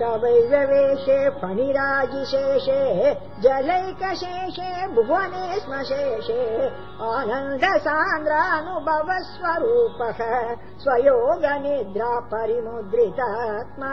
तवैरवेशे फणिराजिशेषे जलैकशेषे भुवने स्म शेषे आनन्द सान्द्रानुभव स्वरूपः स्वयोगनिद्रा परिमुद्रितात्मा